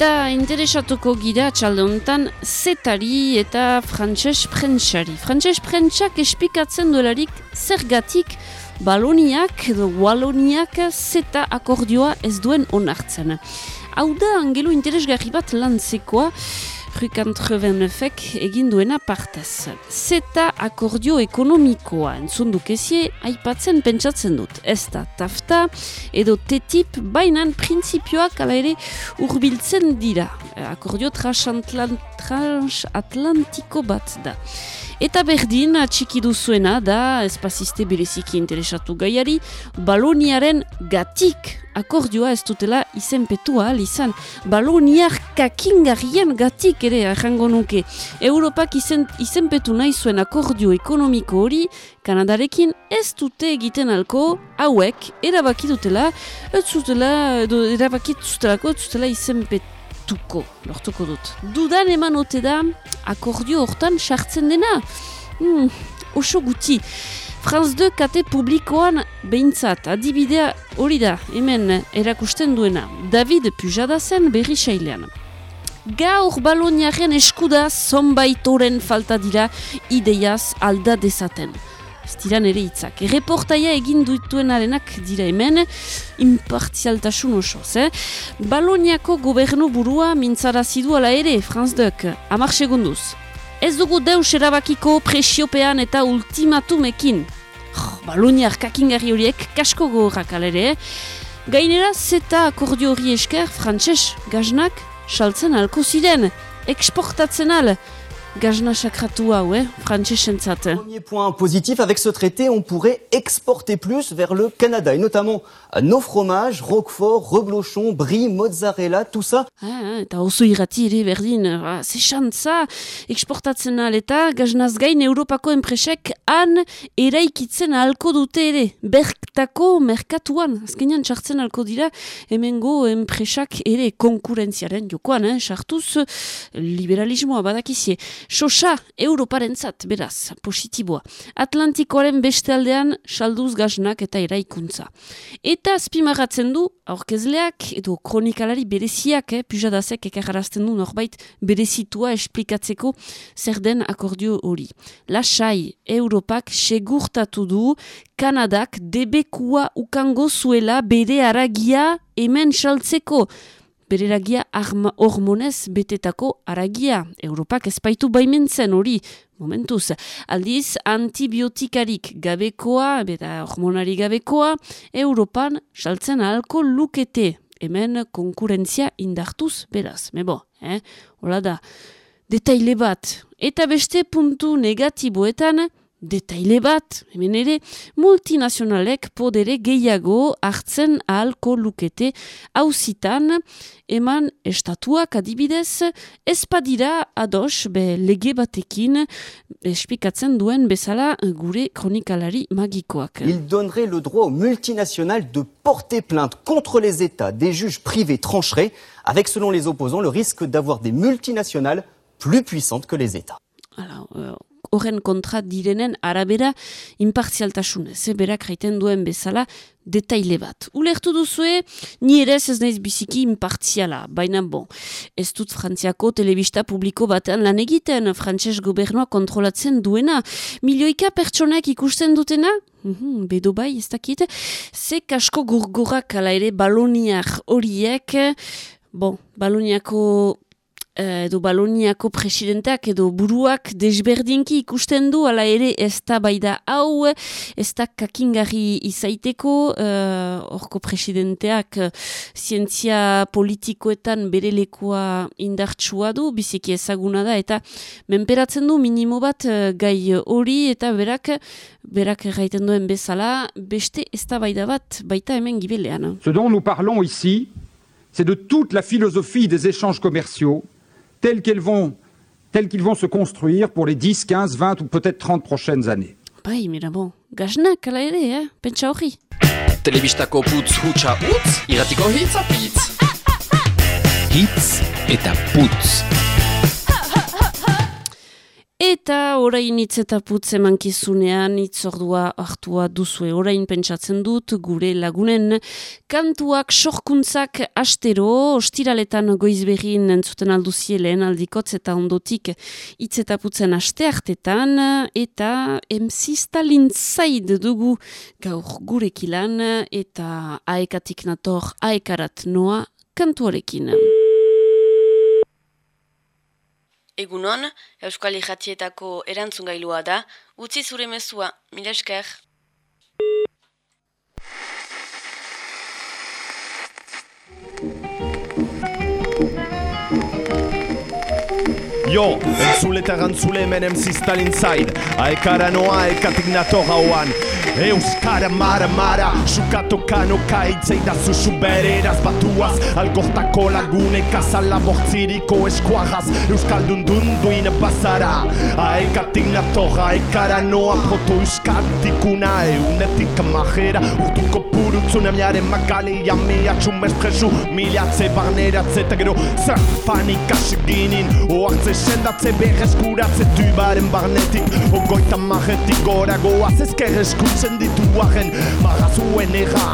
Eta interesatuko gira txalde honetan zetari eta frantses prentsari. Frantses prentsak espikatzen duelarik zergatik baloniak edo waloniak zeta akordioa ez duen onartzen. Hau da, angelu interesgarri bat lantzekoa, Rukantrevennefek egin duena partez. Zeta akordio ekonomikoa entzundukezie aipatzen pentsatzen dut. Ez da tafta edo tetip bainan prinsipioak ala ere urbiltzen dira. Akordio transatlantiko bat da. Eta berdin, atxiki duzuena da, espaziste bereziki interesatu gaiari, baloniaren gatik akordioa ez dutela izenpetua izan. Baloniar kakingarien gatik ere arrango nuke. Europak izen, izenpetu nahi zuen akordio ekonomiko hori, Kanadarekin ez dute egiten alko, hauek, erabaki dutela, ez zutela, erabaki zutelako, ez zutela izenpetu lortuko, lortuko dut. Dudan eman ote da, akordio hortan sartzen dena? Hmm, oso guti. Franz 2 kate publikoan behintzat, adibidea hori da, hemen erakusten duena. David Pujadazen berri sailean. Gaur baloniaren eskuda zonbaitoren falta dira ideiaz alda dezaten ez dira nire hitzak. Reportaia egin duituenarenak dira hemen, impartialtasun osoz. Eh? Baloniako gobernu burua mintzara ala ere, Franz Duk, amar segunduz. Ez dugu deus erabakiko presiopean eta ultimatumekin. Oh, Baloniar kakingarri horiek kasko gogorrak alere. Gainera, zeta akordio hori esker, frantses gaznak, saltzen alko ziren, eksportatzen al, Premier point positif, avec ce traité, on pourrait exporter plus vers le Canada, et notamment nos fromages, Roquefort, Reblochon, Brie, Mozzarella, tout ça. Ah, eta oso irrati ere berdin, ah, ze xantza, eksportatzen aleta, gaznaz gain Europako enpresek han eraikitzen alko dute ere, berktako merkatuan, azkenean txartzen alko dira, hemengo enpresak ere konkurentziaren jokoan, eh, sartuz liberalismoa badakizie. Sosa, Europarentzat, beraz, positiboa. Atlantikoaren beste aldean, salduz gaznak eta eraikuntza. Eta azpimagatzen du, aurkezleak, edo kronikalari bereziak, eh, pujadazek ekarrazten du norbait berezitua esplikatzeko zer den akordio hori. Lasai, Europak segurtatu du, Kanadak debekua ukango zuela bere aragia hemen saltzeko bereragia hormonez betetako aragia. Europak ezpaitu baimentzen hori, momentuz. Aldiz, antibiotikarik gabekoa, beta hormonari gabekoa, Europan saltzen ahalko lukete. Hemen konkurentzia indartuz beraz. Mebo, eh? Hola da, detaile bat. Eta beste puntu negatiboetan, detaile bat, hemen ere, multinazionalek podere gehiago hartzen ahalko lukete hauzitan, eman estatuak adibidez, ezpadira ados be lege batekin espikatzen duen bezala gure kronikalari magikoak. Il donnerait le droit aux multinationales de porter plainte contre les États. Des juges privés trancheraient, avec selon les opposants le risque d'avoir des multinationales plus puissantes que les États. Alors, euh, horren kontra direnen arabera impartzialtasun ze berak jaiten duen bezala detaile bat. Ulertu duzue, ni ere ez naiz biziki impartziala, baina bon, ez dut frantziako telebista publiko batean lan egiten, frantses gobernua kontrolatzen duena, milioika pertsonak ikusten dutena, Mm bedo bai, ez dakit. Ze kasko gurgorak ala ere baloniak horiek, bon, baloniako edo Baloniako presidenteak edo buruak desberdinki ikusten du, ala ere ez da baida hau, ez da kakingarri izaiteko, uh, orko presidenteak uh, zientzia politikoetan bere lekoa indartsua du, biziki ezaguna da, eta menperatzen du minimo bat gai hori, eta berak, berak erraiten duen bezala, beste ez da baida bat, baita hemen gibelean. Ce dont nous parlons ici, c'est de toute la philosophie des échanges commerciaux tels qu'ils vont, tels qu'ils vont se construire pour les 10, 15, 20 ou peut-être 30 prochaines années. Bai, mira bon, gaznak ala ere, eh? pentsa hori. Telebistako putz hutsa utz, iratiko hitz apitz. Hitz eta putz. Eta orain hitz eta putz emankizunean itzordua hartua duzue. Orain pentsatzen dut gure lagunen kantuak sorkuntzak astero, ostiraletan goizberrin entzuten alduzielen aldikotz eta ondotik hitz eta putzen aste hartetan eta emzista lintzaid dugu gaur gurekilan eta aekatik nator aekarat noa kantuarekin. Egunon, Euskal Ijatietako erantzun gailua da, utzi zure mezua, mila esker. Jo, entzule eta gantzule hemen MC Stalin Zaid Aekara noa, ekatik nator hauan. Euskara mara mara, sukato kano kaitzei da zuzu bereraz batuaz. Algortako lagune kazala bortziriko eskuagaz Euskaldun dunduin pasara Aekatik nator, aekara noa proto euskatikuna Eunetik majera, urtuko purutzune miaren makale Jamea txumestresu, milatze barneratze eta gero Zer fanik aseginin, oartze sendatze berreskuratze tubaren barnetik. Ogoita majetik gora goaz ezker eskutzen ditu arren. Marazuen erra,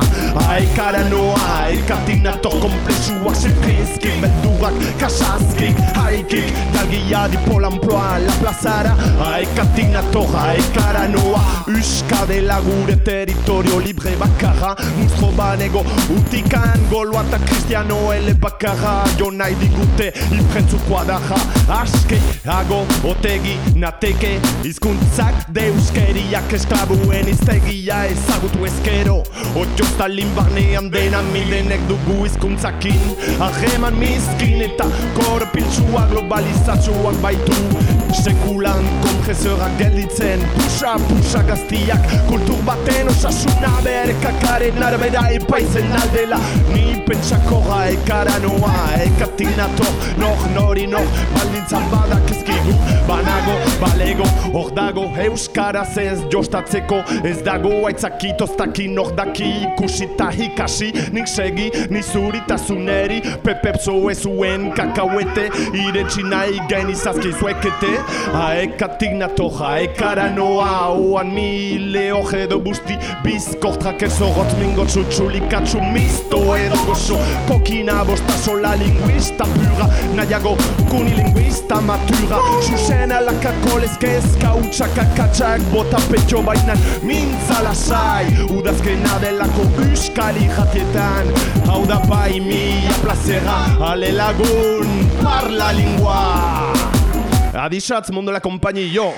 aekara noa Aekatik nator komplexuak Zeprizki, beldurak, kasazkik Haikik, dalgia di pol amploa La plazara, aekatik nator Aekara noa, uskade lagure territorio libre bakarra Mustro banego, utikan Goloa eta kristiano ele bakarra Jo nahi digute, iprentzu kuadarra aske, hago, otegi, nateke Izkuntzak deuskeriak esklabuen iztegia ezagutu ezkero. Otio Stalin barnean dena milenek dugu izkuntzakin Aheman mizkin eta korpiltsua globalizatzuak baitu Sekulan kompresorak gelditzen. Pusa, pusa gaztiak kultur baten osasuna Berkakaren arbera epaizen aldela. Ni pentsakora ekara noa Ekatik nator, nor nori nor Baldintzan badak ezkigu Banago, balego, hor dago. Euskaraz ez jostatzeko Ez dago aitzakitoztakin hor daki. Ikusi eta hikasi Nik segi, ni zuritazuneri Pepep zo ezuen kakauete Iretsi nahi genizazki zuekete Aekatik nator, aekara noa Oan mile hoge edo busti Bizkortrak ez horrot mingo txutxulikatxu Misto edo gozo Kokina bostazo la linguista pura Nahiago kunilinguista matura. Zuzena lakakolezke eskautxak akatxak Bota petxo bainan mintza lasai. Udazkena delako euskali jatietan Hau da bai mila plazera Ale lagun parla lingua Adixatz mundo la compañía yo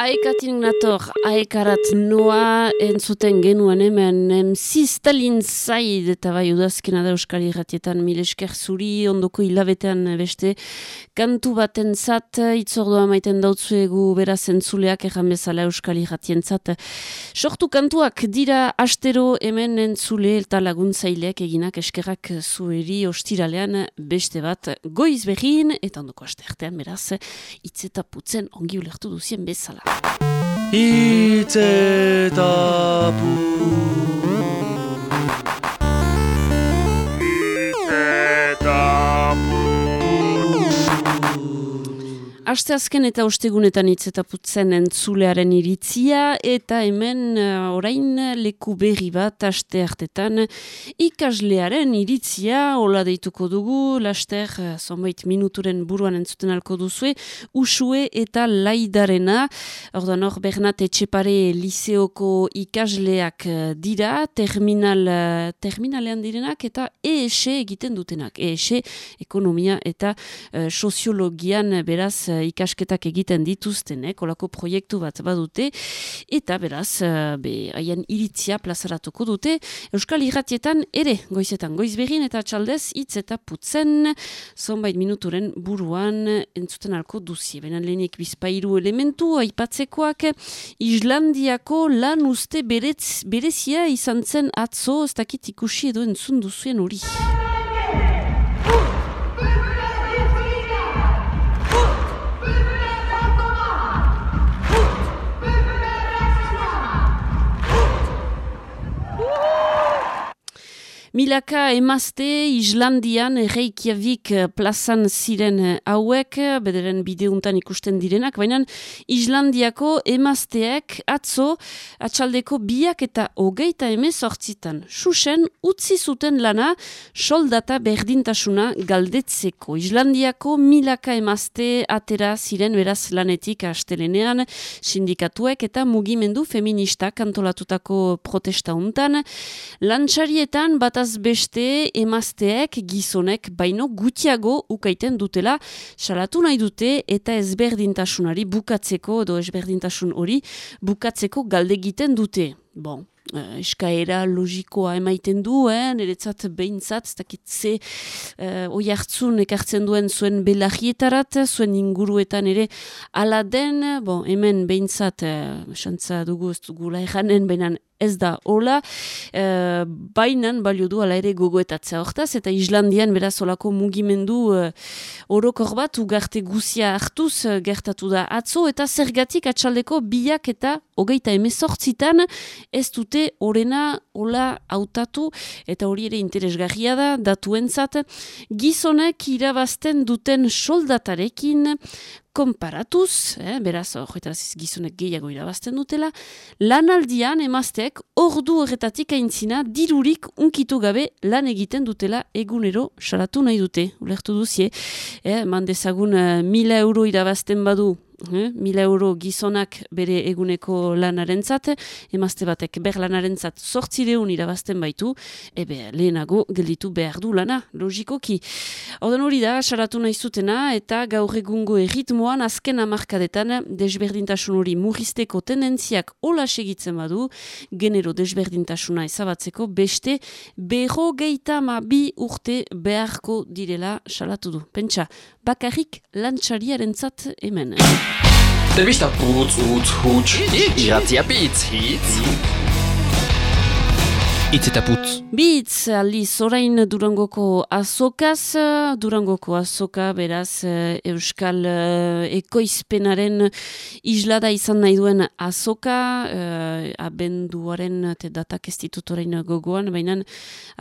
Aekatik nator, aekarat noa entzuten genuen hemen MC Stalin Zaid eta bai udazkena da Euskal Irratietan mil esker zuri ondoko hilabetean beste kantu baten zat itzordua maiten dautzuegu beraz entzuleak erran bezala Euskal Irratien zat. Sortu kantuak dira astero hemen entzule eta laguntzaileak eginak eskerrak zueri ostiralean beste bat goiz behin eta ondoko aste artean beraz itzetaputzen ongi ulertu duzien bezala. Itzetapu Aste azken eta ostegunetan hitz eta putzen entzulearen iritzia eta hemen uh, orain leku berri bat aste hartetan ikaslearen iritzia. Hola deituko dugu laster uh, zonbait minuturen buruan entzuten alko duzue usue eta laidarena. Ordan hor Bernat Etxepare liseoko ikasleak uh, dira. Terminal, uh, terminalean direnak eta ES egiten dutenak. ES ekonomia eta soziologian beraz ikasketak egiten dituztenek, kolako proiektu bat badute, eta beraz, be, haien iritzia plazaratuko dute, Euskal Irratietan ere, goizetan goiz begin eta txaldez, hitz eta putzen, zonbait minuturen buruan entzuten alko duzie. Benan lehenik bizpairu elementu, aipatzekoak, Islandiako lan uste beretz, berezia izan zen atzo, ez dakit ikusi edo entzun duzuen hori. Milaka emazte Islandian Reykjavik plazan ziren hauek, bederen bideuntan ikusten direnak, baina Islandiako emazteek atzo atxaldeko biak eta hogeita emezortzitan. Susen utzi zuten lana soldata berdintasuna galdetzeko. Islandiako milaka emazte atera ziren beraz lanetik astelenean sindikatuek eta mugimendu feminista kantolatutako protesta untan. Lantxarietan bataz beste emazteek gizonek baino gutiago ukaiten dutela salatu nahi dute eta ezberdintasunari bukatzeko edo ezberdintasun hori bukatzeko galde egiten dute. Bon, uh, eskaera logikoa emaiten du, eh? niretzat behintzat, ez dakit ze uh, oi hartzun ekartzen duen zuen belarrietarat, zuen inguruetan ere ala den, bon, hemen behintzat, uh, xantza dugu ez dugula erranen, behinan ez da hola, e, bainan balio du ala ere gogoetatzea hortaz, eta Islandian beraz olako mugimendu e, orokor bat ugarte guzia hartuz e, gertatu da atzo, eta zergatik atxaldeko biak eta hogeita emezortzitan ez dute orena hola hautatu, eta hori ere interesgarria da, datuentzat, gizonek irabazten duten soldatarekin, konparatuz, eh, beraz, horretaraz gizonek gehiago irabazten dutela, lanaldian emazteek ordu horretatik aintzina dirurik unkitu gabe lan egiten dutela egunero salatu nahi dute. Ulertu duzie, eh, mandezagun uh, mila euro irabazten badu mila euro gizonak bere eguneko lanarentzat, emazte batek ber lanarentzat sortzireun irabazten baitu, ebe lehenago gelditu behar du lana, logikoki. Oden hori da, saratu nahi zutena, eta gaur egungo erritmoan azken amarkadetan desberdintasun hori murrizteko tendentziak hola segitzen badu, genero desberdintasuna ezabatzeko beste berro geita ma bi urte beharko direla salatu du. Pentsa, bakarrik lantxariaren zat hemen. Telebista putz, utz, huts, iratzia bitz, hitz. Itz eta putz. Bitz, aldiz, orain Durangoko azokaz, Durangoko azoka, beraz, eh, Euskal uh, ekoizpenaren islada izan nahi duen azoka, uh, abenduaren, te datak ez ditut orain gogoan, baina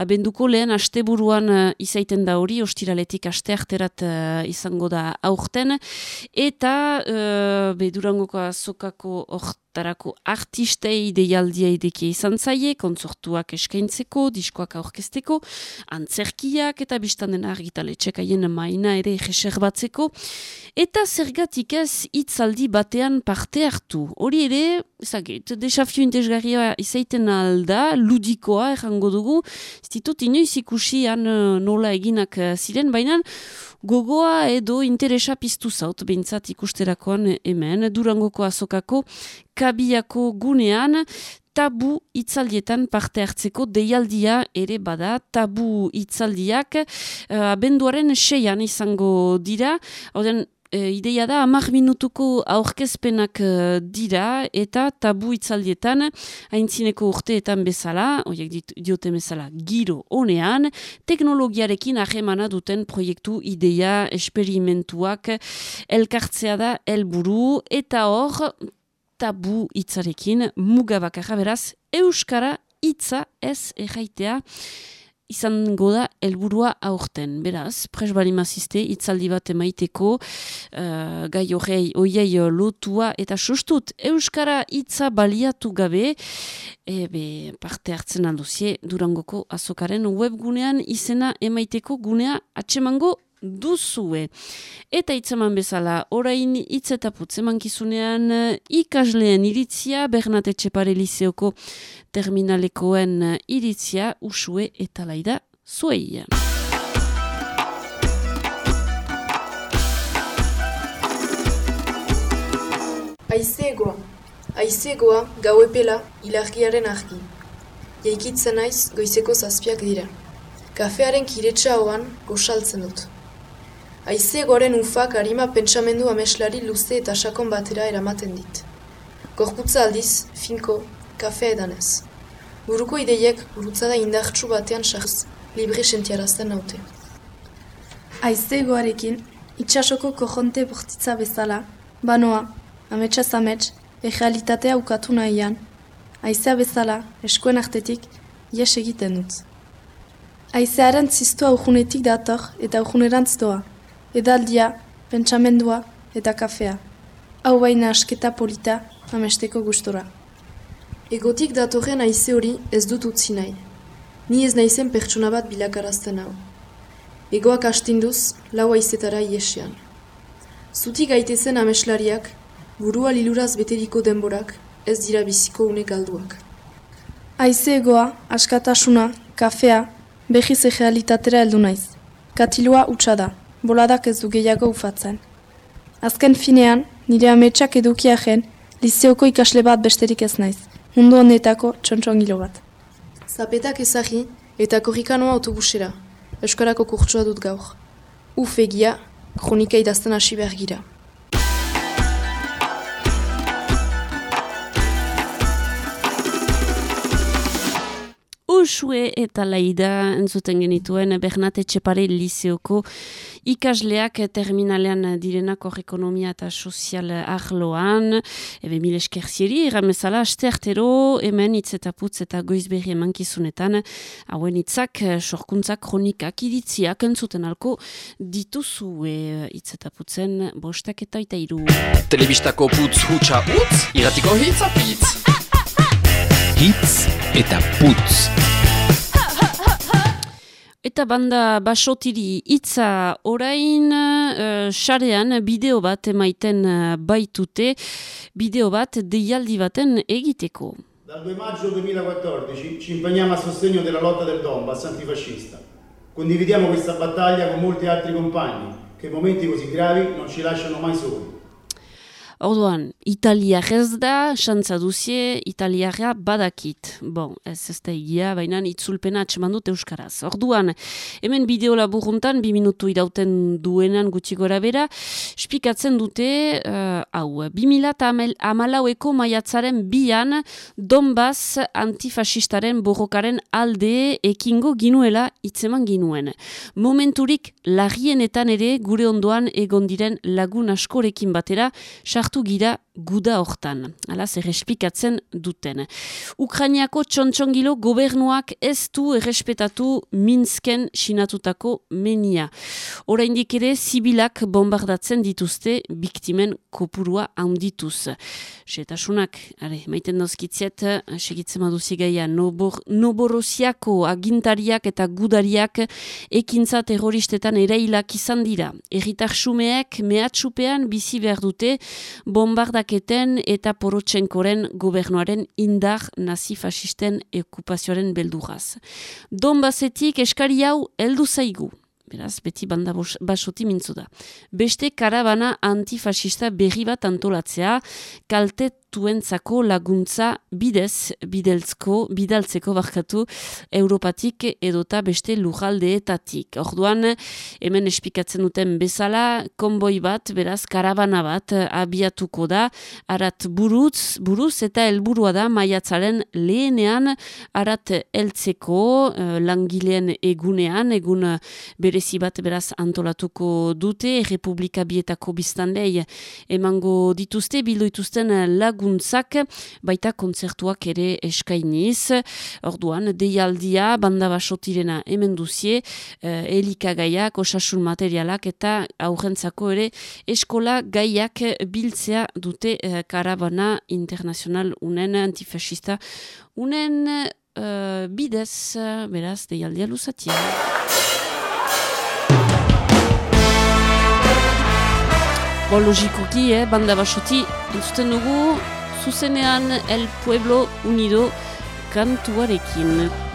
abenduko lehen asteburuan izaiten da hori, ostiraletik aste arterat izango da aurten, eta uh, be Durangoko azokako orte, tarako artistei deialdia ideki izan zaie, kontzortuak eskaintzeko, diskoak aurkezteko, antzerkiak eta biztan den argitaletxekaien maina ere batzeko, eta zergatik ez hitzaldi batean parte hartu. Hori ere, ezagit, desafio intezgarria izaiten alda, ludikoa errango dugu, ez ditut inoiz ikusian nola eginak ziren, baina gogoa edo interesa piztu zaut, behintzat ikusterakoan hemen, durangoko azokako, kabiako gunean, tabu itzaldietan parte hartzeko deialdia ere bada, tabu itzaldiak, uh, abenduaren seian izango dira, Oden, E, ideia da, amak minutuko aurkezpenak uh, dira eta tabu itzaldietan haintzineko urteetan bezala, oiek diote bezala, giro honean, teknologiarekin ahemana duten proiektu ideia, esperimentuak, elkartzea da, helburu eta hor, tabu itzarekin mugabakarra beraz, Euskara hitza ez erraitea, izango da helburua aurten. Beraz, pres bali mazizte, itzaldi bat emaiteko, uh, gai horrei, oiei lotua eta sustut, Euskara hitza baliatu gabe, ebe parte hartzen alduzie, durangoko azokaren webgunean izena emaiteko gunea atsemango duzue. Eta itzaman bezala, orain hitz eta putz emankizunean ikasleen iritzia, Bernat Etxepare Liseoko terminalekoen iritzia, usue eta laida zuei. Aizegoa, aizegoa gau epela ilargiaren argi. Jaikitzen naiz goizeko zazpiak dira. Kafearen kiretsa hoan gosaltzen dut. Aize goren ufak harima pentsamendu ameslari luze eta sakon batera eramaten dit. Gorputza aldiz, finko, kafe edanez. Buruko ideiek gurutzada indartsu batean sartz, libre sentiarazten naute. Aize goarekin, itxasoko kojonte bortitza bezala, banoa, ametsa zamets, egealitatea ukatu nahian, aizea bezala, eskuen artetik, jes egiten dut. Aizearen ziztua aujunetik dator eta aujunerantz doa. Edaldia, pentsamendua eta kafea. Hau baina asketa polita, amesteko gustora. Egotik datorren aize hori ez dut utzi nahi. Ni ez naizen pertsona bat bilakarazten hau. Egoak astinduz, lau aizetara iesean. Zuti gaitezen ameslariak, burua liluraz beteriko denborak, ez dira biziko une galduak. Aize egoa, askatasuna, kafea, behiz egealitatera heldu naiz. Katilua utxa da, boladak ez du gehiago ufatzen. Azken finean, nire ametsak edukia jen, lizeoko ikasle bat besterik ez naiz. Mundu honetako txontxongilo bat. Zapetak ezagi eta korrikanoa autobusera. Euskarako kurtsua dut gaur. Uf egia, kronika idazten hasi behar gira. Usue eta laida entzuten genituen Bernat Etxepare Lizeoko ikasleak terminalean direnak hor ekonomia eta sozial arloan. Ebe mil eskerzieri, erramezala, asteartero hemen hitz eta putz eta goizberri emankizunetan hauen hitzak sorkuntzak kronikak iritziak entzuten alko dituzue hitz eta putzen bostak eta eta iru. Telebistako putz hutsa utz, iratiko hitz apitz. Hitz eta putz. Eta banda basotiri hitza orain sarean bideo bat emaiten uh, baitute, bideo bat deialdi baten egiteko. Dal 2 maggio 2014 ci impegniamo a sostegno della lotta del Donbass antifascista. Condividiamo questa battaglia con molti altri compagni che in momenti così gravi non ci lasciano mai soli. Orduan, italiar ez da, xantza duzie, italiarra badakit. Bon, ez ez da egia, baina itzulpena atseman dut euskaraz. Orduan, hemen bideo laburuntan, bi minutu irauten duenan gutxi gora bera, spikatzen dute, uh, hau, bi mila amalaueko maiatzaren bian, Donbass antifasistaren borrokaren alde ekingo ginuela itzeman ginuen. Momenturik larrienetan ere gure ondoan egon diren lagun askorekin batera, sartu gira guda hortan. Alaz, errespikatzen duten. Ukrainiako txontxongilo gobernuak ez du errespetatu Minsken sinatutako menia. Oraindik ere, zibilak bombardatzen dituzte biktimen kopurua handituz. Setasunak, are, maiten dozkitziet, segitzen maduzi gaia, nobor, noborosiako agintariak eta gudariak ekintza terroristetan erailak izan dira. Erritar sumeek mehatxupean bizi behar dute bombardaketen eta porotxenkoren gobernuaren indar nazi-fasisten okupazioaren beldurraz. Donbasetik eskari hau heldu zaigu. Beraz, beti banda basoti mintzu da. Beste karabana antifasista berri bat antolatzea, kaltetuentzako laguntza bidez, bideltzko, bidaltzeko barkatu, Europatik edota beste lujaldeetatik. Orduan, hemen espikatzen duten bezala, konboi bat, beraz, karabana bat abiatuko da, arat buruz, buruz eta helburua da maiatzaren lehenean, arat heltzeko langileen egunean, egun berezi bat beraz antolatuko dute, Republika Bietako biztanlei emango dituzte, bildu dituzten laguntzak, baita kontzertuak ere eskainiz. Orduan, deialdia, banda basotirena hemen duzie, eh, elikagaiak, osasun materialak eta aurrentzako ere eskola gaiak biltzea dute eh, karabana internazional unen antifascista unen eh, bidez, beraz, deialdia luzatia. Bo, logikoki, eh, banda basoti, entzuten dugu, zuzenean El Pueblo Unido kantuarekin.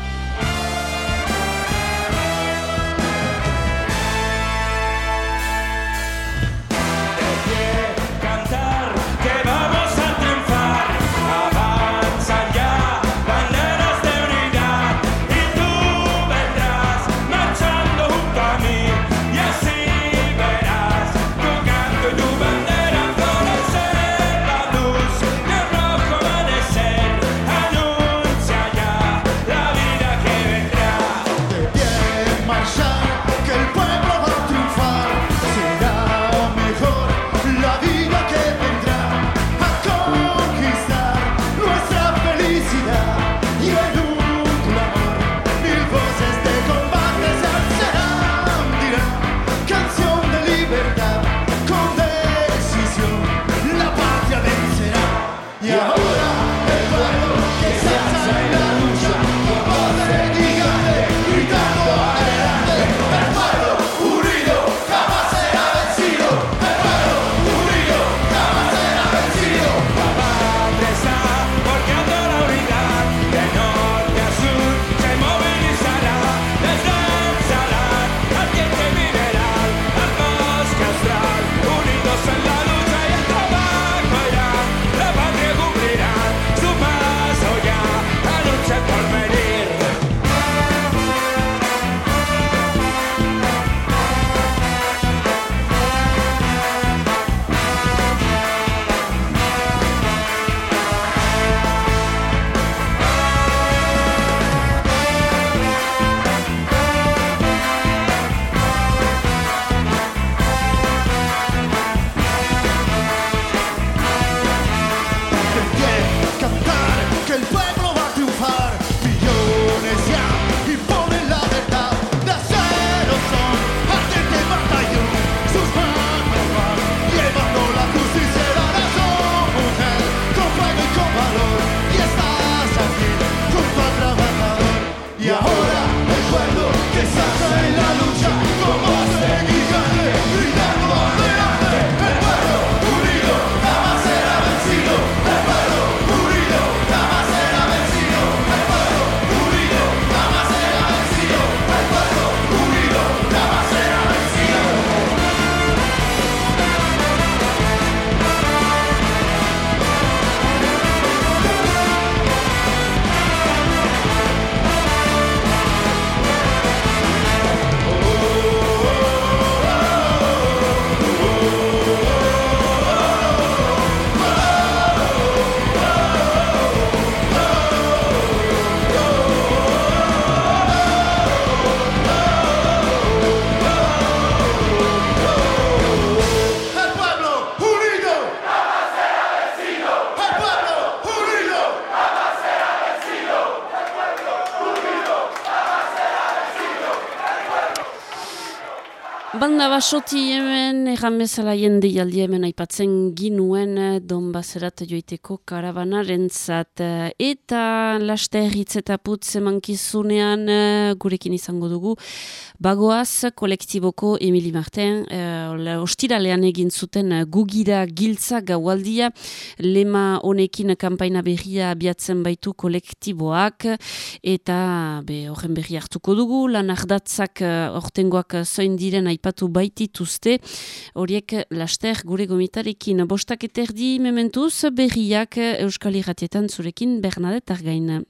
Oslo 10 erran bezala jende jaldi hemen aipatzen ginuen eh, Donbaserat joiteko karabanaren zat. Eta laste erritzeta putz emankizunean eh, gurekin izango dugu. Bagoaz, kolektiboko Emili Marten, uh, ostiralean egin zuten gugira giltza gaualdia, lema honekin kampaina berria abiatzen baitu kolektiboak, eta horren berri hartuko dugu, lan ardatzak ortengoak zoin diren aipatu baitituzte, horiek laster gure gomitarekin bostak eterdi mementuz berriak Euskal Iratietan zurekin Bernadette Argain.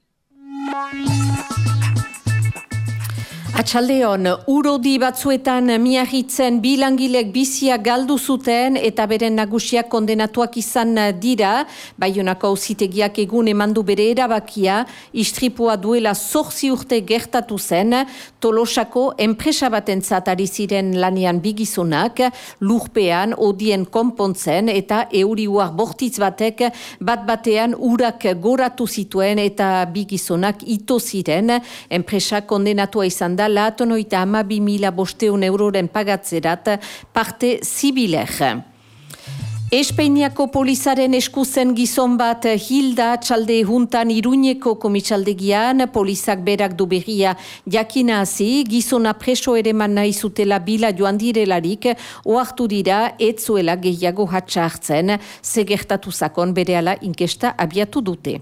Atxaldeon, urodi batzuetan miahitzen bilangilek bizia galdu zuten eta beren nagusiak kondenatuak izan dira, baionako auzitegiak egun emandu bere erabakia, istripua duela zorzi urte gertatu zen, tolosako enpresa baten zatari ziren lanian bigizunak, lurpean, odien konpontzen eta euriuar bortitz batek bat batean urak goratu zituen eta bigizunak ito ziren, enpresa kondenatua izan da da latonoita ama bi mila bosteun euroren pagatzerat parte zibiler. Espeiniako polizaren eskuzen gizon bat hilda txalde juntan iruñeko komitxaldegian, polizak berak du berria jakinazi, gizona preso ere man nahi zutela bila joan direlarik, oartu dira, etzuela gehiago hatxartzen, segertatu zakon bere ala inkesta abiatu dute.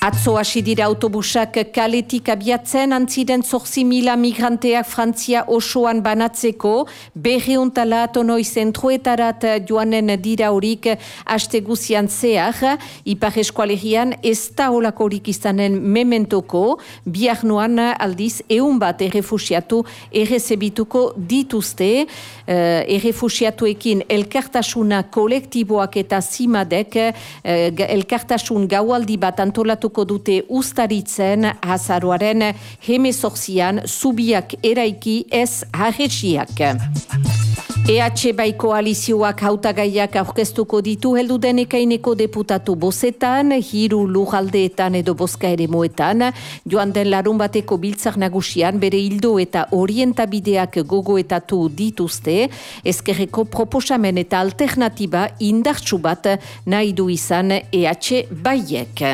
Atzo hasi dira autobusak kaletik abiatzen antziren zorzi mila migranteak Frantzia osoan banatzeko, berri ontala atonoi zentruetarat joanen dira horik haste guzian zehar, ipar eskualerian ez da holakorik izanen mementoko, biar noan aldiz eun bat errefusiatu errezebituko dituzte, uh, errefusiatuekin elkartasuna kolektiboak eta zimadek, uh, elkartasun gaualdi bat antolatu osatuko dute ustaritzen hazaruaren hemezorzian zubiak eraiki ez harretsiak. EH bai koalizioak hautagaiak aurkeztuko ditu heldu denekaineko deputatu bozetan, hiru lujaldeetan edo boska ere moetan, joan den larun bateko biltzak nagusian bere hildo eta orientabideak gogoetatu dituzte, ezkerreko proposamen eta alternatiba indartsu bat nahi du izan EH baiek.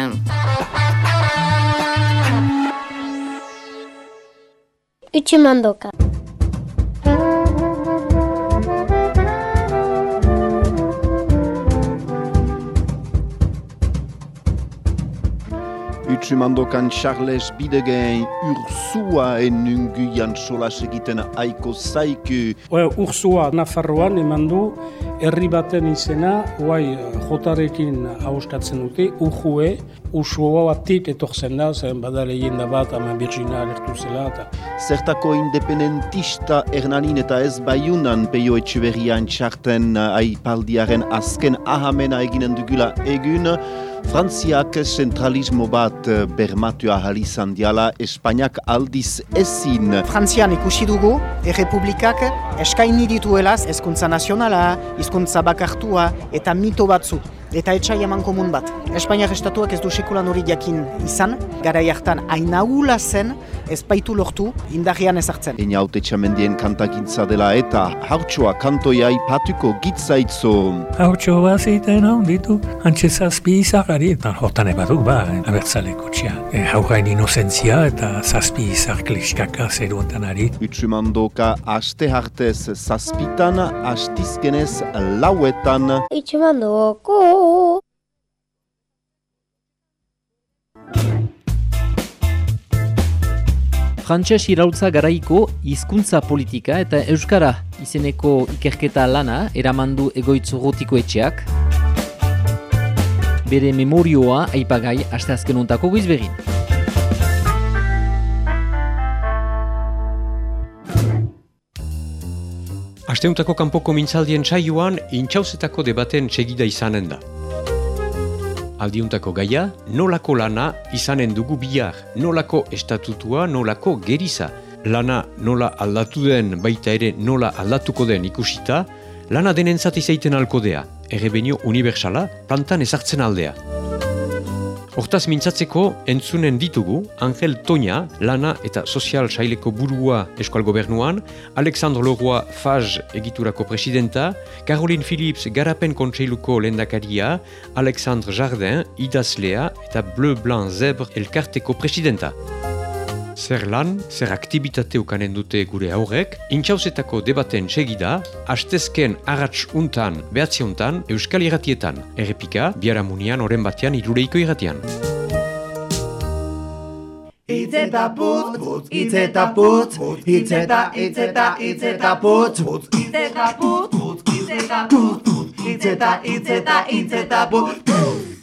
Utsumandoka. Utsumandokan Charles Bidegen Ursua enunguian solas egiten aiko zaiku. Ursua Nafarroan eman du herri baten izena, guai jotarekin hauskatzen dute, Ujue, usua batik etorzen da, zen bada lehenda bat, ama Virginia alertu zela. Eta... Zertako independentista Hernanin eta ez baiunan peio etxeberrian txarten aipaldiaren azken ahamena eginen dugula egun, Frantziak zentralismo bat bermatua halizan diala, Espainiak aldiz ezin. Frantzian ikusi dugu, errepublikak eskaini dituelaz, ezkuntza nazionala, hizkuntza bakartua eta mito batzu eta etxai eman komun bat. Espainiak estatuak ez du sekulan hori jakin izan, gara jartan hainagula zen, ez baitu lortu, indarrian ezartzen. Eina haute txamendien kantakintza dela eta hautsoa kantoia ipatuko gitzaitzo. Hautso bat zeiten hau ditu, antxe zazpi izagari eta hortan ebatu ba, abertzaleko txia. E, Haurain inozentzia eta zazpi izar kliskaka zeruantan ari. Utsumandoka aste hartez zazpitan, astizkenez lauetan. Utsumandoko! Frantses iraultza garaiko hizkuntza politika eta euskara izeneko ikerketa lana eramandu egoitzu gotiko etxeak. Bere memorioa aipagai asteazken untako guizbegin. Asteuntako kanpoko mintzaldien txaioan, intxauzetako debaten txegida izanen da. Aldiuntako gaia, nolako lana izanen dugu bihar, nolako estatutua, nolako geriza. Lana nola aldatu den, baita ere nola aldatuko den ikusita, lana denentzat izaiten alkodea, errebenio unibertsala, plantan ezartzen aldea. Hortaz mintzatzeko entzunen ditugu Angel Toña, lana eta sozial saileko burua eskual gobernuan, Alexandre Leroy Faj egiturako presidenta, Caroline Phillips garapen kontseiluko lendakaria, Alexandre Jardin idazlea eta Bleu Blanc Zebre elkarteko presidenta. Zer lan, zer aktibitate ukanen dute gure aurrek, intxauzetako debaten segida, hastezken arratx untan, behatzi untan, euskal irratietan, errepika, biaramunian, oren batean, irureiko irratian. Itzeta putz, itzeta putz, itzeta, itzeta, itzeta putz, itzeta putz, itzeta putz, itzeta, itzeta, itzeta putz.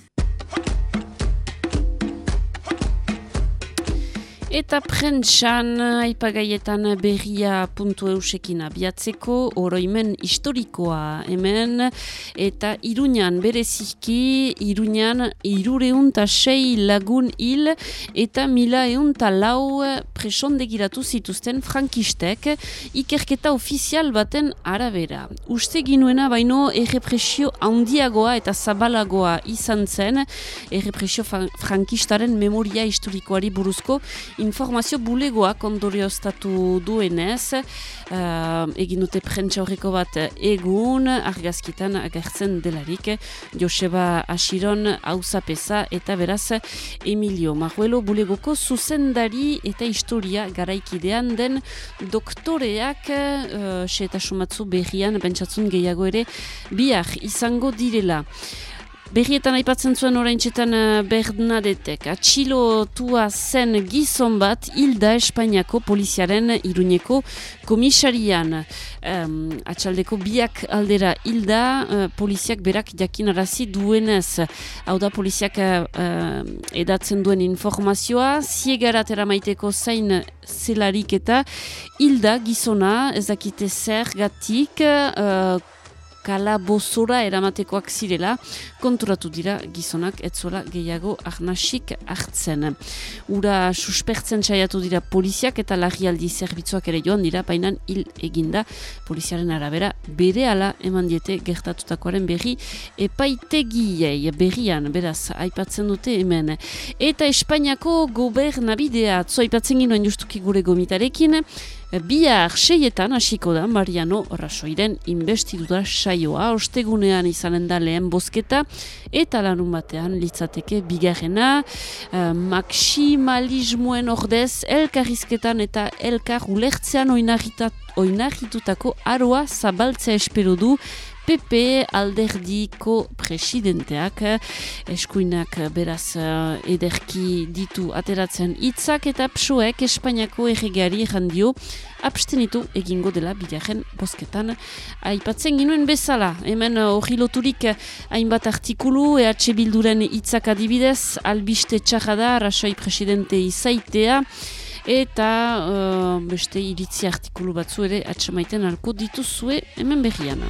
Eta prentsan aipagaietan berria puntu eusekin abiatzeko, oroimen historikoa hemen, eta iruñan bereziki, iruñan irureun ta sei lagun hil, eta mila eun ta lau presondegiratu zituzten frankistek, ikerketa ofizial baten arabera. Uste ginuena baino errepresio handiagoa eta zabalagoa izan zen, errepresio frankistaren memoria historikoari buruzko informazio bulegoak ondorioztatu duenez, uh, egin dute prentsa horreko bat egun, argazkitan agertzen delarik, Joseba Asiron hauzapeza eta beraz Emilio Marruelo bulegoko zuzendari eta historia garaikidean den doktoreak uh, eta sumatzu berrian, bentsatzun gehiago ere, bihar izango direla. Berrietan aipatzen zuen orain txetan uh, Bernadetek. Atxilotua zen gizon bat hilda Espainiako poliziaren iruñeko komisarian. Um, atxaldeko biak aldera hilda uh, poliziak berak jakinarazi duenez. Hau da poliziak uh, edatzen duen informazioa, ziegaratera maiteko zain zelarik eta hilda gizona ezakite zer gatik uh, kalabozora eramatekoak zirela, konturatu dira gizonak etzola gehiago arnasik hartzen. Ura suspertzen saiatu dira poliziak eta larrialdi zerbitzuak ere joan dira, baina hil eginda poliziaren arabera bere ala eman diete gertatutakoaren berri epaitegiei berrian, beraz, aipatzen dute hemen. Eta Espainiako gobernabidea, atzo aipatzen ginoen justuki gure gomitarekin, Bihar seietan hasiko da Mariano Rasoiren investidura saioa, ostegunean izanen da lehen bozketa, eta lanun batean litzateke bigarrena, uh, maksimalismoen ordez, elkarrizketan eta elkar ulertzean oinarritutako aroa zabaltzea espero du, PP alderdiko presidenteak eskuinak beraz uh, ederki ditu ateratzen hitzak eta psoek Espainiako erregeari jandio abstenitu egingo dela bidearen bosketan aipatzen ginuen bezala hemen hori loturik hainbat artikulu EH Bilduren hitzak adibidez albiste txarra rasoi presidente izaitea eta uh, beste iritzi artikulu batzu ere atxamaiten alko dituzue hemen berrian.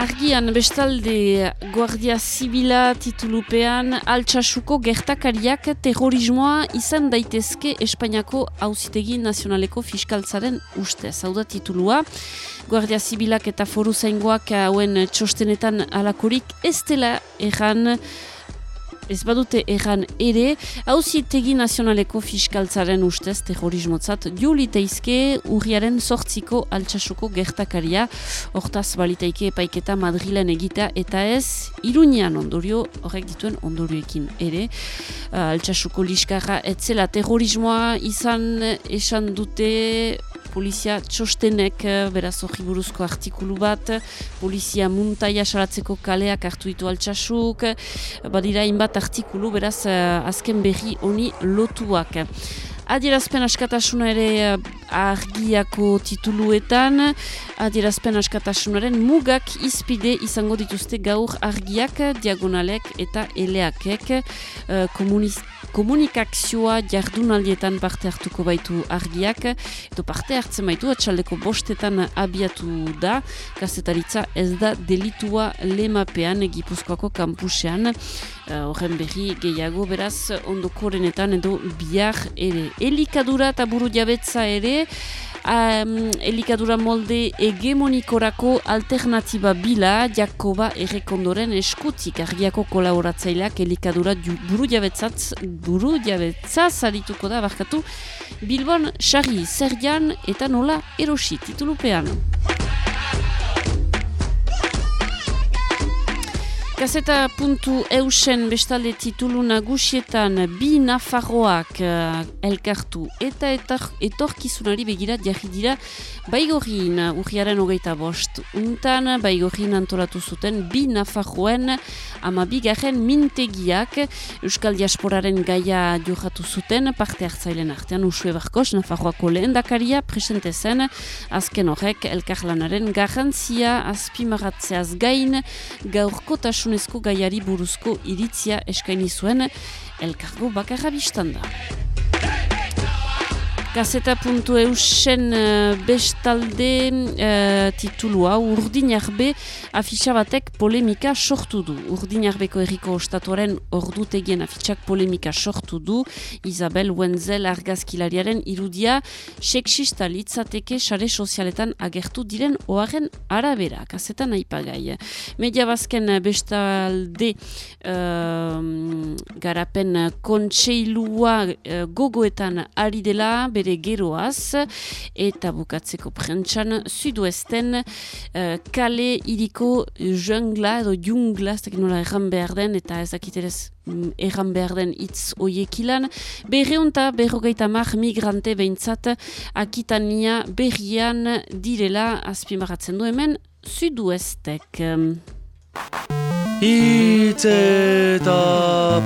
Argian bestalde Guardia Zibila titulupean altxasuko gertakariak terrorismoa izan daitezke Espainiako hauzitegi nazionaleko fiskaltzaren ustez. Hau da titulua, Guardia Zibilak eta foru zaingoak hauen txostenetan alakorik ez dela erran ez badute erran ere, hauzitegi nazionaleko fiskaltzaren ustez terrorismotzat dioliteizke urriaren sortziko altxasuko gertakaria, hortaz baliteike epaiketa Madrilen egita eta ez, iruñean ondorio, horrek dituen ondorioekin ere, altxasuko liskarra etzela terrorismoa izan esan dute polizia txostenek beraz hori buruzko artikulu bat, polizia muntaia salatzeko kaleak hartu ditu altxasuk, badira inbat artikulu beraz azken berri honi lotuak. Adierazpen askatasuna ere argiako tituluetan, adierazpen askatasunaren mugak izpide izango dituzte gaur argiak, diagonalek eta eleakek komunist komunikazioa jardunaldietan parte hartuko baitu argiak, edo parte hartzen baitu atxaldeko bostetan abiatu da, gazetaritza ez da delitua lemapean egipuzkoako kampusean, horren berri gehiago beraz ondokorenetan edo bihar ere. Elikadura eta buru jabetza ere, um, elikadura molde hegemonikorako alternatiba bila Jakoba errekondoren eskutik argiako kolaboratzaileak elikadura buru jabetzatz buru jabetzaz arituko da barkatu Bilbon Xarri Zerjan eta nola erosi titulupean. Gazeta bestalde titulu nagusietan bi nafarroak uh, elkartu eta etorkizunari begira jarri dira baigorin urriaren hogeita bost. Untan baigorin antolatu zuten bi nafarroen ama bigarren mintegiak Euskal Diasporaren gaia johatu zuten parte hartzailen artean usue barkos nafarroako lehen dakaria presente zen azken horrek elkarlanaren garrantzia azpimaratzeaz gain gaurkotasun gizonezko gaiari buruzko iritzia eskaini zuen elkargo bakarra biztan da. Gazeta.eusen uh, bestalde uh, titulua urdinarbe afitxa batek polemika sortu du. Urdinarbeko erriko ostatuaren ordutegien afitxak polemika sortu du. Isabel Wenzel argazkilariaren irudia seksista litzateke sare sozialetan agertu diren oaren arabera. Gazetan aipagai. Media bazken bestalde uh, garapen kontseilua uh, gogoetan ari dela bere geroaz eta bukatzeko prentsan sudoesten uh, kale iriko jungla edo jungla ez dakit nola erran behar den eta ez dakit ere mm, erran behar den itz oiekilan berreunta berrogeita mar migrante behintzat akitania berrian direla azpimaratzen du hemen sudoestek Itz eta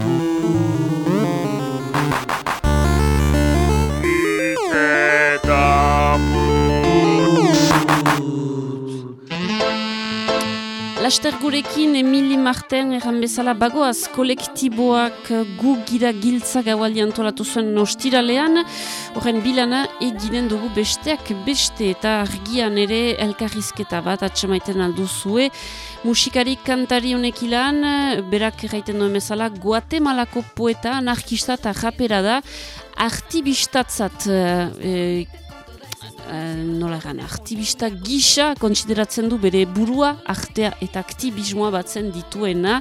Laster gurekin Emili Marten erran bezala bagoaz kolektiboak gu gira giltza gaualdi antolatu zuen nostiralean. Horren bilana eginen dugu besteak beste eta argian ere elkarrizketa bat atxamaiten alduzue. Musikarik kantari honek ilan, berak erraiten duen bezala, Guatemalako poeta, anarkista eta rapera da, artibistatzat e, Eh, nola gana, aktivista gisa kontsideratzen du bere burua, artea eta aktivismoa batzen dituena,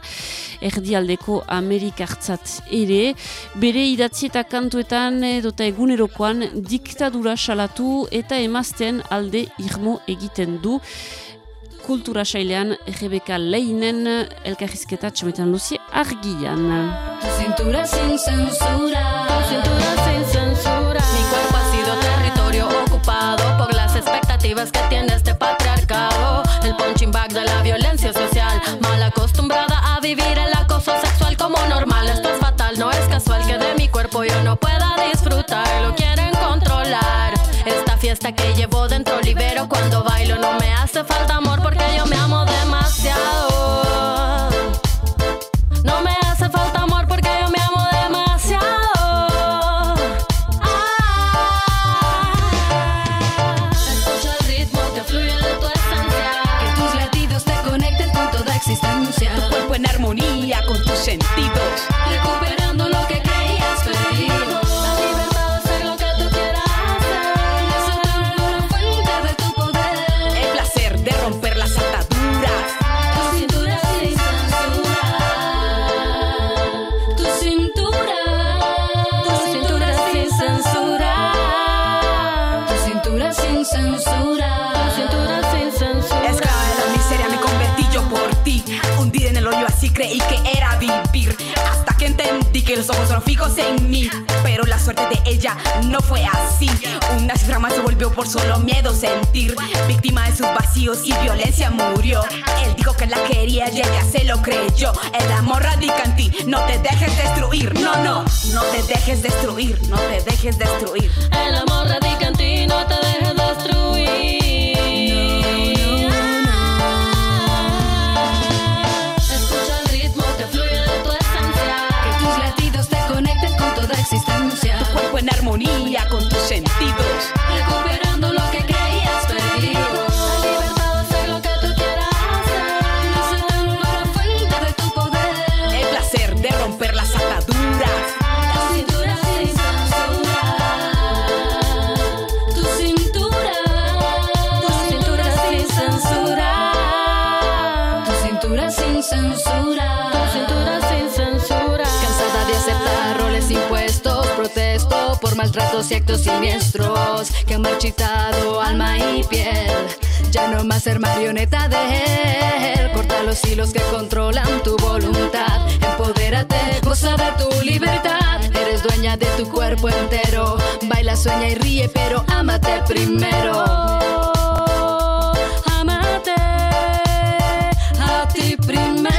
erdialdeko Amerikartzat ere, bere idatzi eta kantuetan edota egunerokoan diktadura salatu eta emazten alde irmo egiten du. Kultura sailean, Rebeka Leinen, elkarrizketa txometan luzi argian. Zintura sin censura, zintura sin que tiene este patriarcado. El punching bag de la violencia social, mal acostumbrada a vivir el acoso sexual como normal. Esto es fatal, no es casual que de mi cuerpo yo no pueda disfrutar, lo quieren controlar. Esta fiesta que llevo dentro libero cuando bailo, no me hace falta amor porque yo me amo demasiado. Recuperamos. Que los ojos son fijos en mí. Pero la suerte de ella no fue así. Una cifra se volvió por solo miedo sentir. Víctima de sus vacíos y violencia murió. Él dijo que la quería y ella se lo creyó. El amor radica en ti. No te dejes destruir. No, no. No te dejes destruir. No te dejes destruir. El amor radica maltratos y actos siniestros que han marchitado alma y piel. Ya no más ser marioneta de él. Corta los hilos que controlan tu voluntad. Empodérate, goza de tu libertad. Eres dueña de tu cuerpo entero. Baila, sueña y ríe, pero ámate primero. Ámate a ti primero.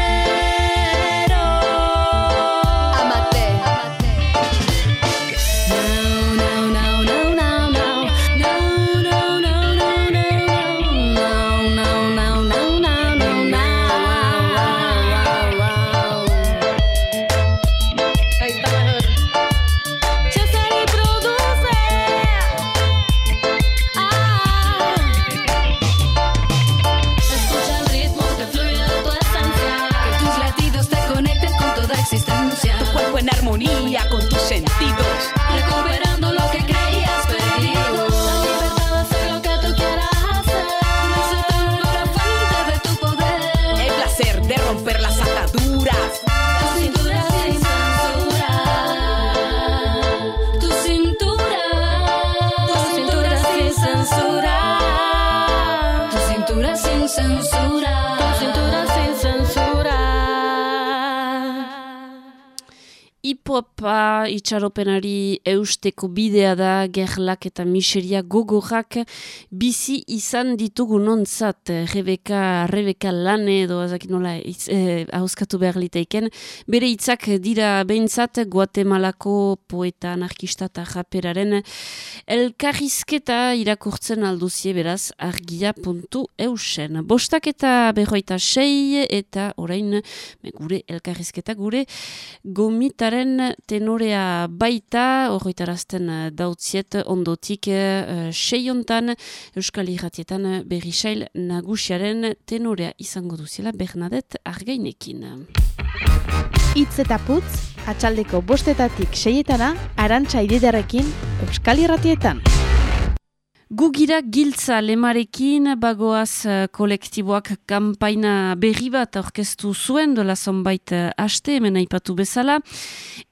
Itxaropenari eusteko bidea da gerlak eta miseria gogorrak bizi izan ditugu nontzat Rebeka, Rebeka lane edo ezakit nola hitz- eh, behar liteiken. Bere hitzak dira behintzat Guatemalako poeta anarkista eta raperaren elkarrizketa irakurtzen alduzie beraz argia puntu eusen. Bostak eta berroita sei eta orain gure elkarrizketa gure gomitaren tenorea baita, horretarazten eh, dautziet ondotik uh, seiontan Euskal Irratietan berrisail nagusiaren tenorea izango duziela Bernadette Argainekin. Itz eta putz, atxaldeko bostetatik seietana, arantxa ididarekin, Euskal Irratietan. Gugira giltza lemarekin bagoaz eh, kolektiboak kanpaina berri bat aurkeztu zuen dola zonbait eh, aste hemen aipatu bezala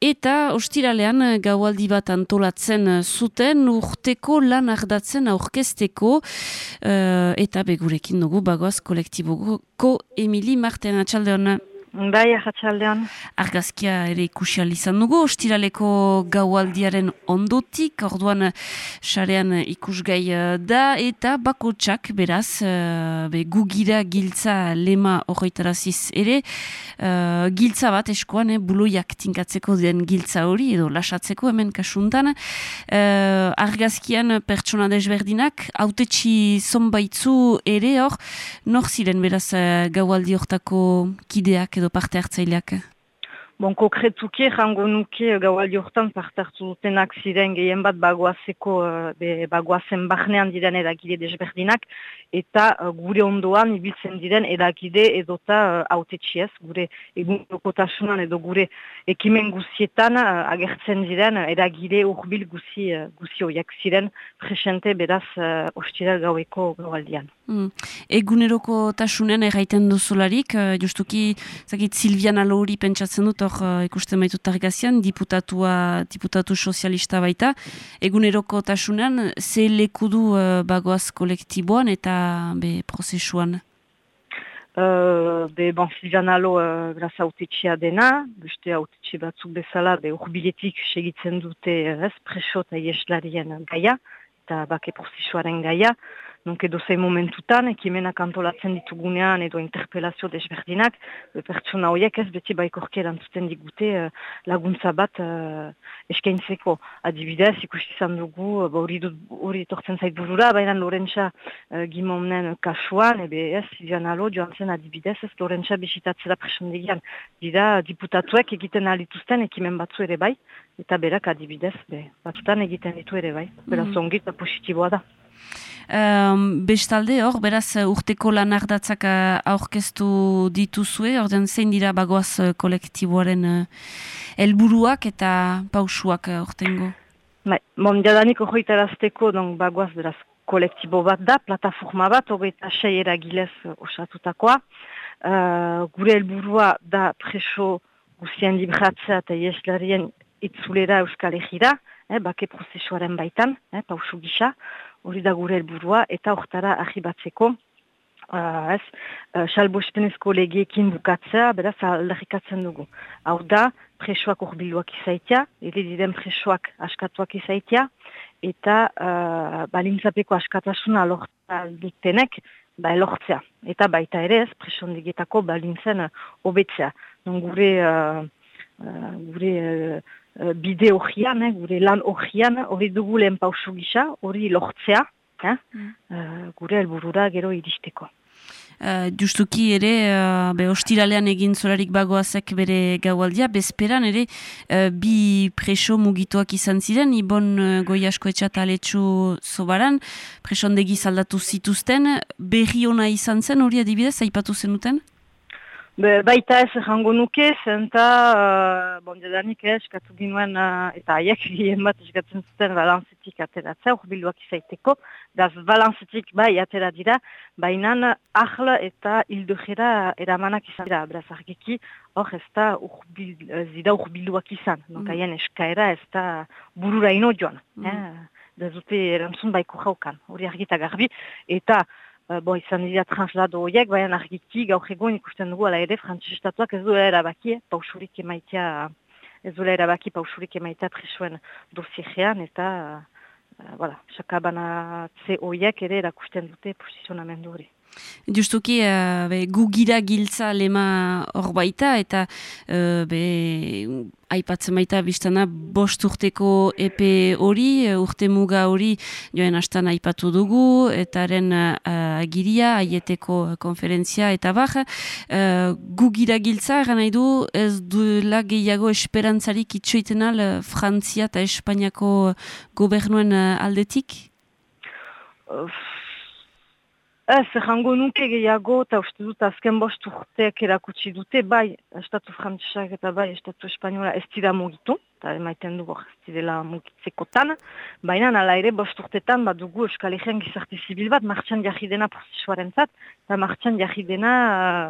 eta ostiralean eh, gaualdi bat antolatzen zuten urteko lan ardatzen aurkezteko eh, eta begurekin dugu bagoaz kolektiboko Emili Marten atxaldeon. Bai, ahatsaldean. Argazkia ere ikusi ahal izan dugu, ostiraleko gaualdiaren ondotik, orduan sarean ikusgai eh, da, eta bakotsak beraz, eh, be, gugira giltza lema horretaraziz ere, eh, giltza bat eskoan, eh, buloiak tinkatzeko den giltza hori, edo lasatzeko hemen kasuntan, eh, argazkian pertsona desberdinak, autetxi zonbaitzu ere hor, nor ziren beraz gaualdi hortako kideak edo parte hartzaileak? Bon, konkretuki jango nuke gaualdi hortan parte hartu dutenak ziren gehien bat bagoazeko, eh, be, bagoazen bahnean diren edakide desberdinak, eta eh, gure ondoan ibiltzen diren edakide edota autetxiez, gure egunkotasunan edo gure ekimen guzietan eh, agertzen diren edagide urbil guzi, guzi hoiak ziren presente beraz ostiral gaueko gaualdian. Mm. Eguneroko tasunean erraiten duzularik, uh, justuki, zakit, Silviana Lori pentsatzen dut, hor uh, ikusten baitut argazian, diputatua, diputatu sozialista baita. Eguneroko tasunean, ze lekudu uh, bagoaz kolektiboan eta be prozesuan? Uh, be, bon, Silvian Alo, uh, beraz autetxea dena, beste autetxe batzuk bezala, be, urbiletik segitzen dute uh, ez, preso eta ieslarien gaia, eta bake prozesuaren gaia, Nunke dozei momentutan, ekimenak antolatzen ditugunean edo interpelazio desberdinak, be, pertsona horiek ez beti baikorke erantzuten digute eh, laguntza bat uh, eskaintzeko. Adibidez, ikusi izan dugu, ba, hori dut- hori tortzen zait burura, baina Lorentza uh, gimonen kasuan, ebe ez, Silvian Alo joan zen adibidez, ez Lorentza bisitatzera presondegian. Dira, diputatuek egiten alituzten ekimen batzu ere bai, eta berak adibidez, be, batzutan egiten ditu ere bai. Beraz, Mhm. ongi eta positiboa da. Um, bestalde hor, beraz uh, urteko lan ardatzak uh, aurkeztu dituzue, orden zein dira bagoaz uh, kolektiboaren uh, helburuak eta pausuak uh, ortengo? Bai, bon, jadanik horretarazteko, donc, bagoaz, beraz, kolektibo bat da, plataforma bat, hogeita sei eragilez uh, osatutakoa. Uh, gure helburua da preso guzien libratzea eta ieslarien itzulera Euskal Egira, eh, bake prozesuaren baitan, eh, pausu gisa, hori da gure helburua eta hortara ahibatzeko, Uh, ez, uh, salbospenezko legiekin bukatzea, beraz, aldarrikatzen dugu. Hau da, presoak urbiluak izaitia, ere diren presoak askatuak izaitia, eta uh, balintzapeko askatasuna lortza ditenek, ba, elortzea. Eta baita ere ez, presondigetako balintzen hobetzea. Non gure, uh, uh, gure uh, bide horian, eh, gure lan horian, hori dugu lehen pausu gisa, hori lortzea, eh, mm. uh, gure helburura gero iristeko. Uh, justuki ere, uh, be ostiralean egin zolarik bagoazek bere gaualdia, bezperan ere, uh, bi preso mugituak izan ziren, ibon uh, goi asko etxata aletxu zobaran, presondegi zaldatu zituzten, berri ona izan zen, hori adibidez, aipatu zenuten? Be, baita ez jango nuke, zenta, uh, bon, jadanik ez, eskatu ginuen, uh, eta haiek gien bat eskatzen zuten balantzetik ateratzea, urbiluak izaiteko, daz balantzetik bai atera dira, baina ahl eta hildujera eramanak izan dira, beraz argiki, hor ez da urbil, zida urbiluak izan, mm. haien eskaera ez da burura ino joan, mm. eh? da zute erantzun baiko jaukan, hori argita garbi, eta bo, izan dira translado horiek, baina argiki gaur egun ikusten dugu ala ere frantzis estatuak ez duela erabaki, pausurik emaitea, ez duela erabaki pausurik emaitea presuen dosiegean, eta, uh, voilà, sakabanatze horiek ere erakusten dute posizionamendu hori. Justuki, uh, be, gugira giltza lema hor baita, eta uh, be, aipatzen baita biztana bost urteko epe hori, urte muga hori joen hastan aipatu dugu, eta haren uh, agiria, aieteko konferentzia, eta bar, uh, gugira giltza, eran nahi du, ez duela gehiago esperantzarik itxoiten al Frantzia eta Espainiako gobernuen aldetik? Ez, jango nuke gehiago, eta uste dut azken bost urteak erakutsi dute, bai, estatu frantzisak eta bai, estatu espainola ez dira mugitu, eta emaiten dugu ez dira mugitzeko tan, baina nala ere bost urtetan bat dugu Euskal Herrian gizarte zibil bat, martxan jarri dena prozesuaren zat, eta martxan jarri dena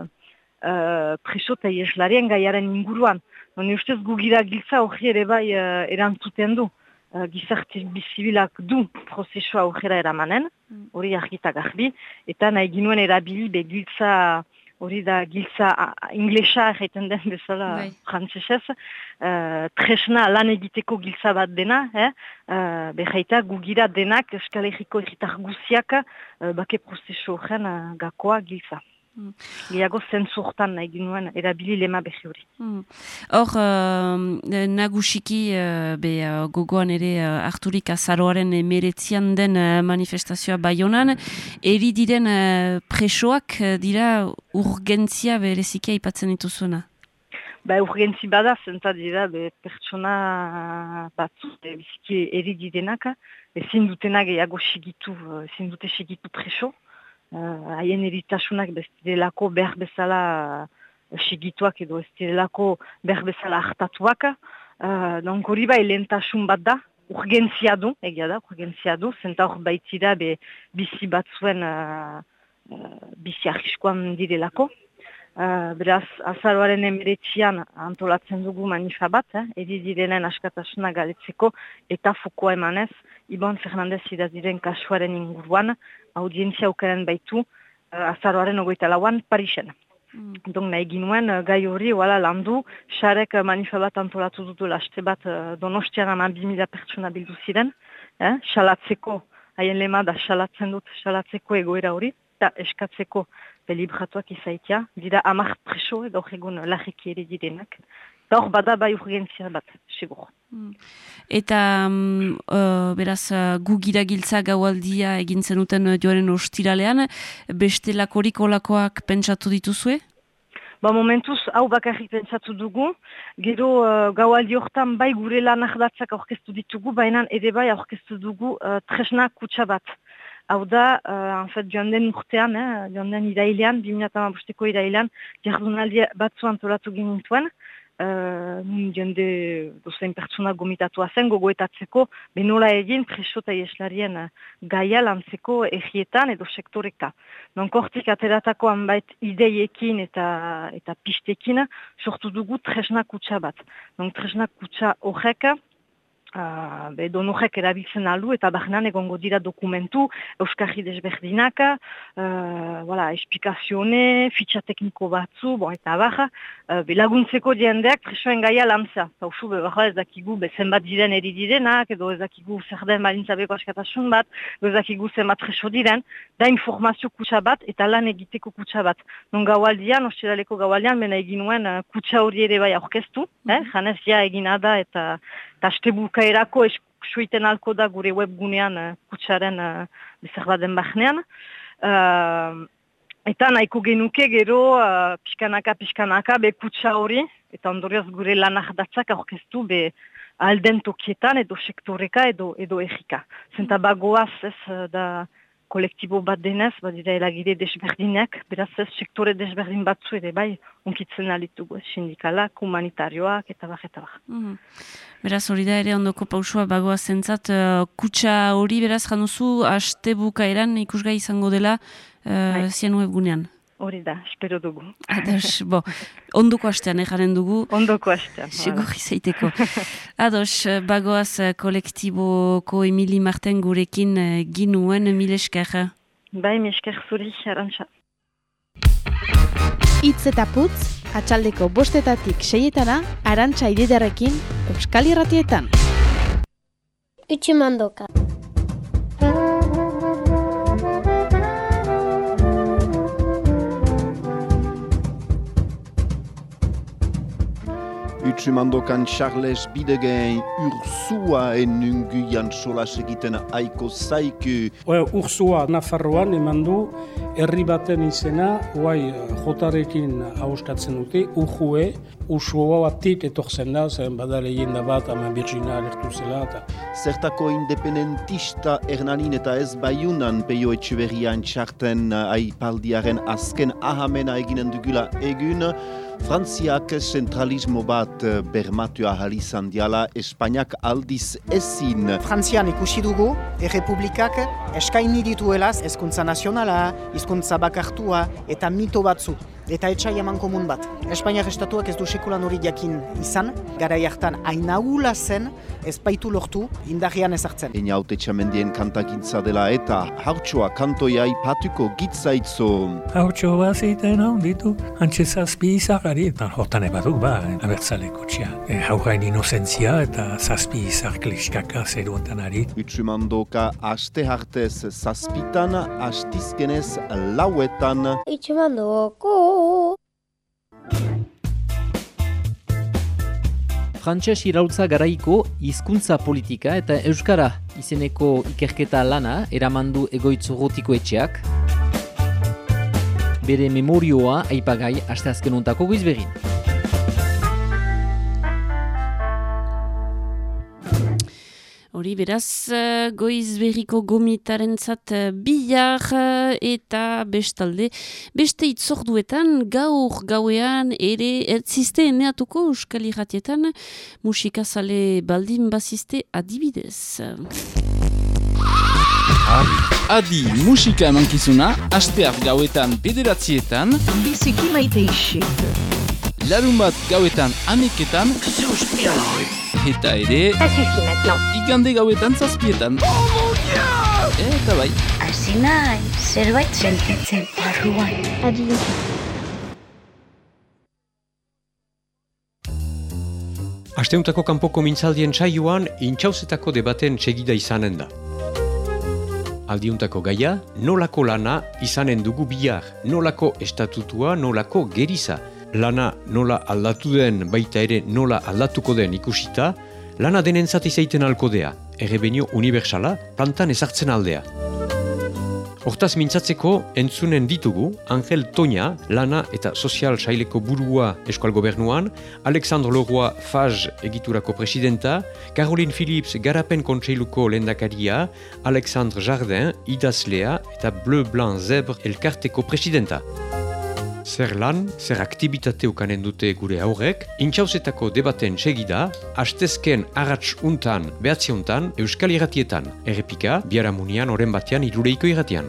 uh, preso eta ieslarien gaiaren inguruan. Noni ustez gugira giltza hori ere bai uh, erantzuten du. Uh, gizarte bizibilak du prozesua aurrera eramanen, mm. hori argita garbi, eta nahi ginuen erabili be giltza, hori da giltza inglesa egiten den bezala bai. frantzesez, uh, tresna lan egiteko giltza bat dena, eh? uh, behaita gugira denak eskalegiko egitar guziak uh, bake prozesu horren uh, gakoa giltza. Gehiago zentzurtan nahi ginuen, erabili lema behi hori. Hmm. Hor, uh, nagusiki uh, be, uh, gogoan ere uh, Arturik Azaroaren emeretzian den uh, manifestazioa baionan, eri diren uh, presoak uh, dira urgentzia bereziki aipatzen dituzuena? Ba, urgentzi bada, zenta dira, be, pertsona batzu, e, biziki eri direnak, ezin dutena gehiago sigitu, ezin dute sigitu preso, haien uh, eritasunak bestirelako behar bezala uh, sigituak edo ez direlako behar bezala hartatuak. Uh, hori bai lehentasun bat da, urgentzia du, egia da, urgentzia du, zenta hor baitzira be bizi batzuen uh, bizi argiskoan direlako. Uh, beraz, azaroaren emeretzian antolatzen dugu manifa bat, eh? edi direnen askatasuna galetzeko eta fokoa emanez, Ibon Fernandez idaziren kasuaren inguruan, audientzia aukeren baitu, uh, azaroaren ogoita lauan, Parisen. Mm. Don nahi ginuen, uh, gai hori, wala, landu, xarek manifa bat antolatu dutu laste bat, uh, donostian ama 2000 pertsona bildu ziren, eh? xalatzeko, haien lema da xalatzen dut, xalatzeko egoera hori, eta eskatzeko belibratuak izaitia, dira amak preso edo egun lageki ere direnak. Eta hor bada bai urgentzia bat, segur. Mm. Eta um, uh, beraz uh, gu gira giltza gaualdia egin zenuten joaren ostiralean, beste lakorik olakoak pentsatu dituzue? Ba momentuz, hau bakarrik pentsatu dugu, gero uh, gaualdi hortan bai gure lanak batzak aurkeztu ditugu, baina ere bai aurkeztu dugu uh, tresna kutsa bat. Hau da, uh, en fait, joan den urtean, eh, joan den irailean, 2008ko irailean, jardunaldi batzu antolatu ginituen, uh, jende dozen pertsona gomitatua zen gogoetatzeko, benola egin preso eta ieslarien uh, gaia lantzeko egietan edo sektoreka. Non kortik ateratako hanbait ideiekin eta, eta pistekin sortu dugu tresna kutsa bat. Non tresna kutsa horrek, Uh, be, donurrek erabiltzen aldu eta barnan egongo dira dokumentu Euskarri desberdinak, uh, voilà, espikazione, fitxa tekniko batzu, bo, eta baja, uh, be, laguntzeko diendeak presoen gaia lamza. Eta usu, be, ez dakigu, be, zenbat diren eri direnak, edo ez dakigu zer den balintzabeko askatasun bat, edo ez dakigu zenbat preso diren, da informazio kutsa bat eta lan egiteko kutsa bat. Non gaualdian, ostiraleko gaualdian, mena egin nuen uh, kutsa hori ere bai aurkeztu, mm -hmm. eh? janez ja egina da eta Taste bukaerako esuiten alko da gure webgunean uh, kutsaren uh, bezar baden bahnean. Uh, eta nahiko genuke gero uh, pixkanaka, pixkanaka, be kutsa hori, eta ondorioz gure lanak datzak aurkeztu be alden tokietan edo sektoreka edo, edo egika. Zenta bagoaz ez da kolektibo bat denez, badira elagide desberdinak, beraz ez sektore desberdin batzu ere bai, unkitzen alitugu, sindikalak, humanitarioak, eta bar, eta bar. Mm Beraz hori da ere ondoko pausua bagoa zentzat, uh, kutsa hori beraz januzu, haste bukaeran ikusgai izango dela uh, zien webgunean. Hori da, espero dugu. Ados, bo, ondoko hastean egaren dugu. Ondoko hastean. Segur izaiteko. Ados, bagoaz kolektiboko Emili Marten gurekin eh, ginuen mil esker. Bai, mil esker zuri, arantxa. Itz eta putz, atxaldeko bostetatik seietana, arantxa ididarekin, Euskal Irratietan. Itximandoka. Utsumandokan Charles Bidegen Ursua enunguian solas egiten aiko zaiku. Ursua Nafarroan eman du herri baten izena, guai jotarekin hauskatzen dute, Ujue, Usua batik etorzen da, zen bada lehenda bat, ama Virginia alertu zela. Ta. Zertako independentista Hernanin eta ez baiunan peio etxeberrian txarten aipaldiaren azken ahamena eginen dugula egun, Frantziak zentralismo bat bermatua izan diala, Espainiak aldiz ezin. Frantzian ikusi dugu, errepublikak eskaini dituelaz ezkuntza nazionala, hizkuntza bakartua eta mito batzu eta etxai eman komun bat. Espainiak estatuak ez du sekulan hori jakin izan, gara jartan hainagula zen, ez baitu lortu, indarrian ezartzen. Eina haute txamendien kantakintza dela eta hautsoa kantoia ipatuko gitzaitzo. Hautsoa zeiten hau ditu, antxe zazpi izagari, eta hortan ebatu, ba, abertzaleko txia. E, Haurain inozentzia eta zazpi izar kliskaka zeruentan ari. Utsumandoka aste hartez zazpitan, astizkenez lauetan. Itxumandoko. Frantses iraultza garaiko hizkuntza politika eta euskara izeneko ikerketa lana eramandu egoitzu gotiko etxeak. Bere memorioa aipagai asteazken untako goizbegin. Hori beraz, uh, goiz berriko gomitaren zat uh, bihar uh, eta bestalde. Beste itzorduetan, gaur gauean ere ertziste eneatuko euskal irratietan musikazale baldin baziste adibidez. Adi musika emankizuna, asteak gauetan bederatzietan, Biziki maite isik. larun bat gauetan ameketan, eta ere, igande gauetan zazpietan. Eta bai. Hasi nahi, zerbait sentitzen barruan. Adi. Asteuntako kanpoko mintzaldien saioan, intxauzetako debaten txegida izanen da. Aldiuntako gaia, nolako lana izanen dugu bihar, nolako estatutua, nolako geriza. Lana nola aldatu den, baita ere nola aldatuko den ikusita, lana denentzat izaiten alkodea, errebenio unibertsala, plantan ezartzen aldea. Hortaz mintzatzeko entzunen ditugu Angel Toña, lana eta sozial saileko burua eskual gobernuan, Alexandre Leroy Faj egiturako presidenta, Caroline Phillips garapen kontseiluko lendakaria, Alexandre Jardin idazlea eta Bleu Blanc Zèbre elkarteko presidenta. Zer lan, zer aktibitate ukanen dute gure aurrek, intxauzetako debaten segida, hastezken arratx untan, behatzi untan, euskal irratietan, errepika, biaramunian oren batean irureiko irratian.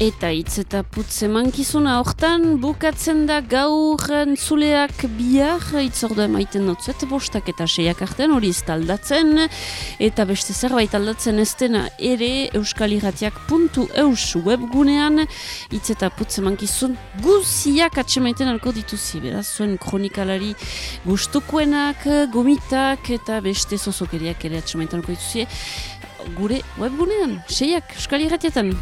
Eta hitz eta putze mankizuna hortan bukatzen da gaur zuleak bihar itzordua emaiten notzuet bostak eta seiak artean hori ez taldatzen eta beste zerbait aldatzen ez dena ere euskaliratiak.eus webgunean hitz eta putze mankizun guziak atsemaiten alko dituzi beraz zuen kronikalari gustukoenak, gomitak eta beste zozokeriak ere atsemaiten alko dituzi gure webgunean, seiak, euskal irratietan.